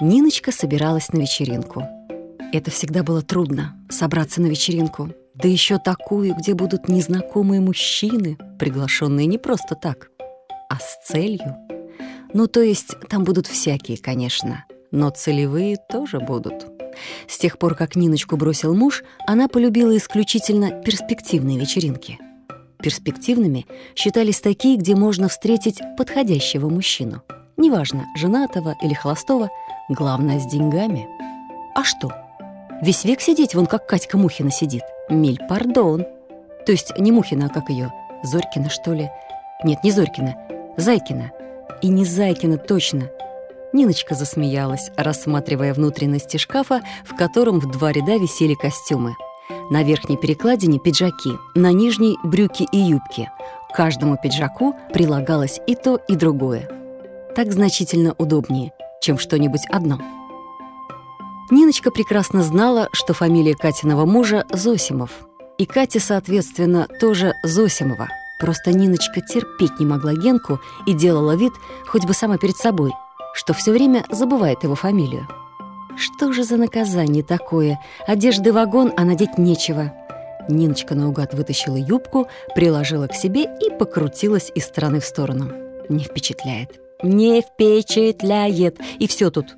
Ниночка собиралась на вечеринку. Это всегда было трудно — собраться на вечеринку. Да еще такую, где будут незнакомые мужчины, приглашенные не просто так, а с целью. Ну, то есть там будут всякие, конечно, но целевые тоже будут. С тех пор, как Ниночку бросил муж, она полюбила исключительно перспективные вечеринки. Перспективными считались такие, где можно встретить подходящего мужчину. Неважно, женатого или холостого, главное, с деньгами. А что? Весь век сидеть вон как Катька Мухина сидит. Миль, пардон. То есть не Мухина, а как ее? Зорькина, что ли? Нет, не Зорькина, Зайкина. И не Зайкина точно. Ниночка засмеялась, рассматривая внутренности шкафа, в котором в два ряда висели костюмы. На верхней перекладине пиджаки, на нижней брюки и юбки. К каждому пиджаку прилагалось и то, и другое. Так значительно удобнее, чем что-нибудь одно. Ниночка прекрасно знала, что фамилия Катиного мужа Зосимов. И Катя, соответственно, тоже Зосимова. Просто Ниночка терпеть не могла Генку и делала вид, хоть бы сама перед собой – что все время забывает его фамилию. Что же за наказание такое? Одежды вагон, а надеть нечего. Ниночка наугад вытащила юбку, приложила к себе и покрутилась из стороны в сторону. Не впечатляет. Не впечатляет. И все тут.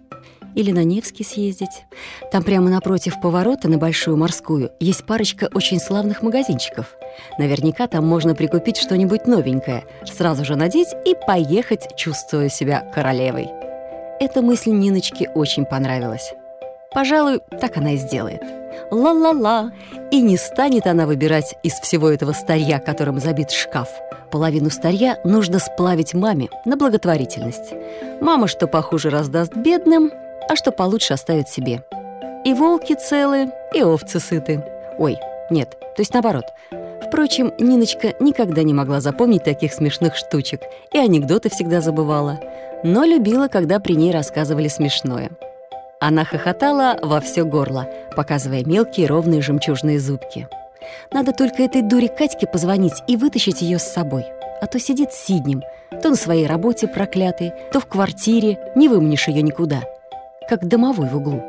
Или на Невский съездить. Там прямо напротив поворота на Большую Морскую есть парочка очень славных магазинчиков. Наверняка там можно прикупить что-нибудь новенькое, сразу же надеть и поехать, чувствуя себя королевой. Эта мысль Ниночке очень понравилась. Пожалуй, так она и сделает. Ла-ла-ла. И не станет она выбирать из всего этого старья, которым забит шкаф. Половину старья нужно сплавить маме на благотворительность. Мама что похуже раздаст бедным, а что получше оставит себе. И волки целы, и овцы сыты. Ой, нет, то есть наоборот. Впрочем, Ниночка никогда не могла запомнить таких смешных штучек и анекдоты всегда забывала – но любила, когда при ней рассказывали смешное. Она хохотала во все горло, показывая мелкие ровные жемчужные зубки. Надо только этой дуре Катьке позвонить и вытащить ее с собой. А то сидит сиднем, то на своей работе проклятой, то в квартире, не выманишь ее никуда. Как домовой в углу.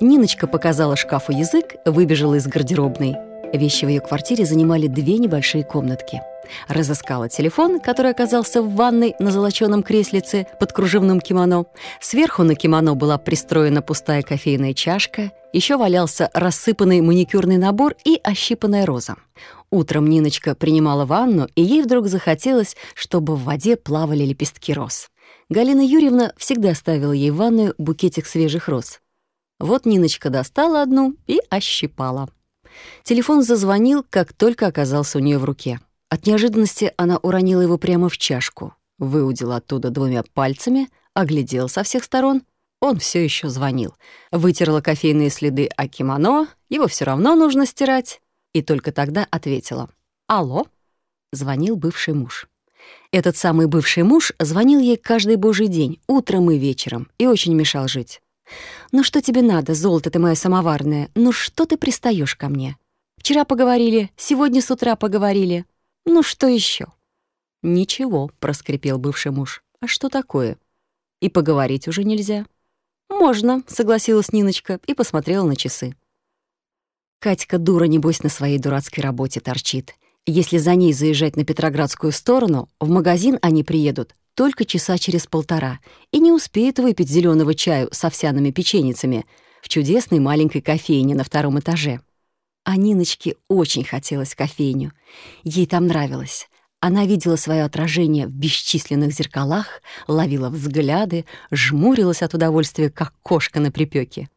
Ниночка показала шкафу язык, выбежала из гардеробной. Вещи в ее квартире занимали две небольшие комнатки – Разыскала телефон, который оказался в ванной на золоченом креслице под кружевным кимоно. Сверху на кимоно была пристроена пустая кофейная чашка, еще валялся рассыпанный маникюрный набор и ощипанная роза. Утром Ниночка принимала ванну, и ей вдруг захотелось, чтобы в воде плавали лепестки роз. Галина Юрьевна всегда ставила ей в ванную букетик свежих роз. Вот Ниночка достала одну и ощипала. Телефон зазвонил, как только оказался у нее в руке. От неожиданности она уронила его прямо в чашку, выудила оттуда двумя пальцами, оглядела со всех сторон. Он все еще звонил. Вытерла кофейные следы о кимоно, его все равно нужно стирать. И только тогда ответила. «Алло?» Звонил бывший муж. Этот самый бывший муж звонил ей каждый божий день, утром и вечером, и очень мешал жить. «Ну что тебе надо, золото ты мое самоварное? Ну что ты пристаешь ко мне? Вчера поговорили, сегодня с утра поговорили. Ну что еще? Ничего, проскрипел бывший муж. А что такое? И поговорить уже нельзя. Можно, согласилась Ниночка и посмотрела на часы. Катька дура, небось, на своей дурацкой работе торчит. Если за ней заезжать на Петроградскую сторону, в магазин они приедут только часа через полтора и не успеют выпить зеленого чаю с овсяными печеницами в чудесной маленькой кофейне на втором этаже. А Ниночке очень хотелось кофейню. Ей там нравилось. Она видела свое отражение в бесчисленных зеркалах, ловила взгляды, жмурилась от удовольствия, как кошка на припеке.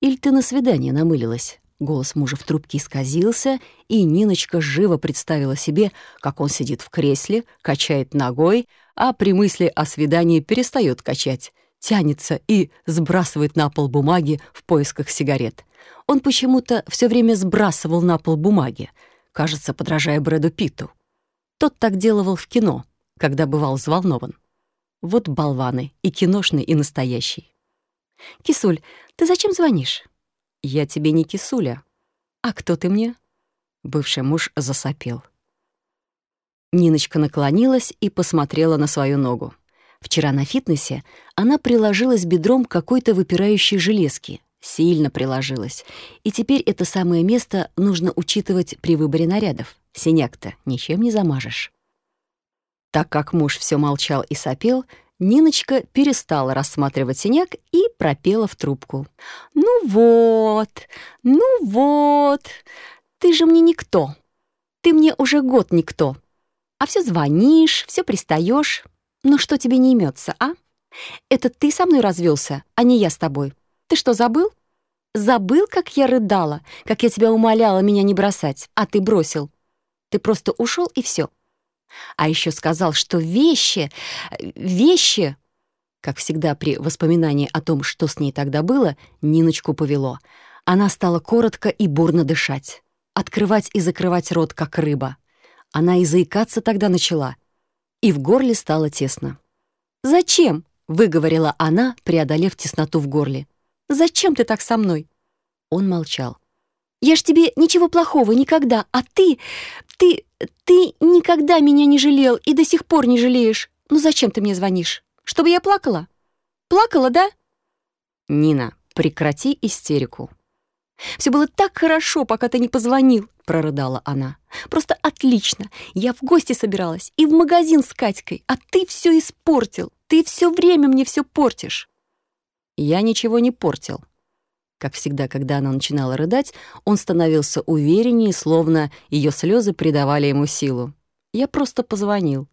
«Иль ты на свидание намылилась?» Голос мужа в трубке исказился, и Ниночка живо представила себе, как он сидит в кресле, качает ногой, а при мысли о свидании перестает качать, тянется и сбрасывает на пол бумаги в поисках сигарет. Он почему-то все время сбрасывал на пол бумаги, кажется, подражая Брэду Питту. Тот так делал в кино, когда бывал взволнован. Вот болваны, и киношный, и настоящий. «Кисуль, ты зачем звонишь?» «Я тебе не кисуля». «А кто ты мне?» Бывший муж засопел. Ниночка наклонилась и посмотрела на свою ногу. Вчера на фитнесе она приложилась бедром к какой-то выпирающей железке. Сильно приложилась. И теперь это самое место нужно учитывать при выборе нарядов. Синяк-то ничем не замажешь. Так как муж все молчал и сопел, Ниночка перестала рассматривать синяк и пропела в трубку. «Ну вот, ну вот, ты же мне никто. Ты мне уже год никто. А все звонишь, все пристаешь. Ну что тебе не имется, а? Это ты со мной развелся, а не я с тобой. Ты что, забыл? Забыл, как я рыдала, как я тебя умоляла меня не бросать, а ты бросил. Ты просто ушел и все. А еще сказал, что вещи, вещи... Как всегда при воспоминании о том, что с ней тогда было, Ниночку повело. Она стала коротко и бурно дышать, открывать и закрывать рот, как рыба. Она и заикаться тогда начала, и в горле стало тесно. «Зачем?» — выговорила она, преодолев тесноту в горле. «Зачем ты так со мной?» Он молчал. «Я ж тебе ничего плохого никогда, а ты... ты... ты никогда меня не жалел и до сих пор не жалеешь. Ну зачем ты мне звонишь? Чтобы я плакала? Плакала, да?» «Нина, прекрати истерику». «Все было так хорошо, пока ты не позвонил», — прорыдала она. «Просто отлично. Я в гости собиралась и в магазин с Катькой, а ты все испортил. Ты все время мне все портишь». «Я ничего не портил». Как всегда, когда она начинала рыдать, он становился увереннее, словно ее слезы придавали ему силу. «Я просто позвонил».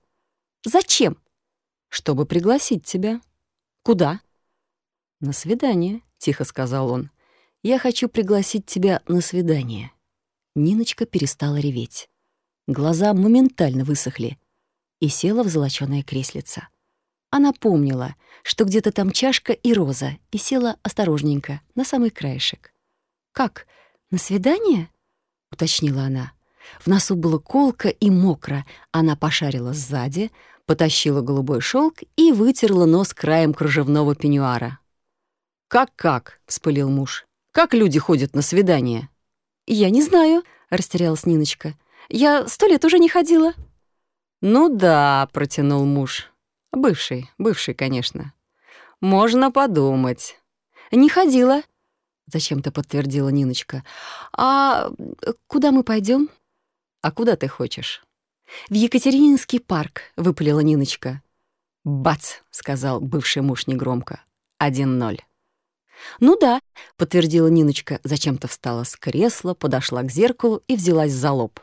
«Зачем?» «Чтобы пригласить тебя». «Куда?» «На свидание», — тихо сказал он. «Я хочу пригласить тебя на свидание». Ниночка перестала реветь. Глаза моментально высохли и села в золочёное креслице. Она помнила, что где-то там чашка и роза, и села осторожненько, на самый краешек. «Как, на свидание?» — уточнила она. В носу было колко и мокро. Она пошарила сзади, потащила голубой шелк и вытерла нос краем кружевного пеньюара. «Как-как?» — вспылил муж. «Как люди ходят на свидание?» «Я не знаю», — растерялась Ниночка. «Я сто лет уже не ходила». «Ну да», — протянул муж. «Бывший, бывший, конечно. Можно подумать». «Не ходила», — зачем-то подтвердила Ниночка. «А куда мы пойдем? «А куда ты хочешь?» «В Екатерининский парк», — выпалила Ниночка. «Бац!» — сказал бывший муж негромко. «Один ноль». «Ну да», — подтвердила Ниночка, зачем-то встала с кресла, подошла к зеркалу и взялась за лоб.